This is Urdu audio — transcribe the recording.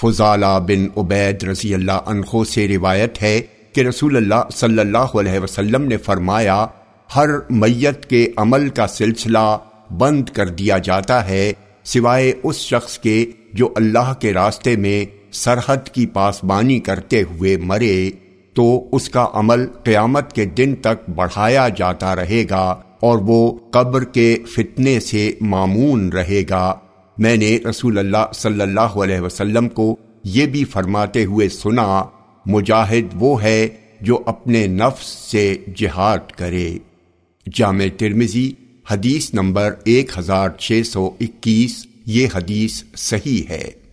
فضالہ بن عبید رضی اللہ عنہ سے روایت ہے کہ رسول اللہ صلی اللہ علیہ وسلم نے فرمایا، ہر میت کے عمل کا سلسلہ بند کر دیا جاتا ہے، سوائے اس شخص کے جو اللہ کے راستے میں سرحد کی پاسبانی کرتے ہوئے مرے، تو اس کا عمل قیامت کے دن تک بڑھایا جاتا رہے گا اور وہ قبر کے فتنے سے معمون رہے گا۔ میں نے رسول اللہ صلی اللہ علیہ وسلم کو یہ بھی فرماتے ہوئے سنا، مجاہد وہ ہے جو اپنے نفس سے جہاد کرے۔ جامع ترمزی حدیث نمبر ایک ہزار چھ سو اکیس، یہ حدیث صحیح ہے۔